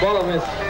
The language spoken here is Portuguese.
Bola, Messi.